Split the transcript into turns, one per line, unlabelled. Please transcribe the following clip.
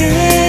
again.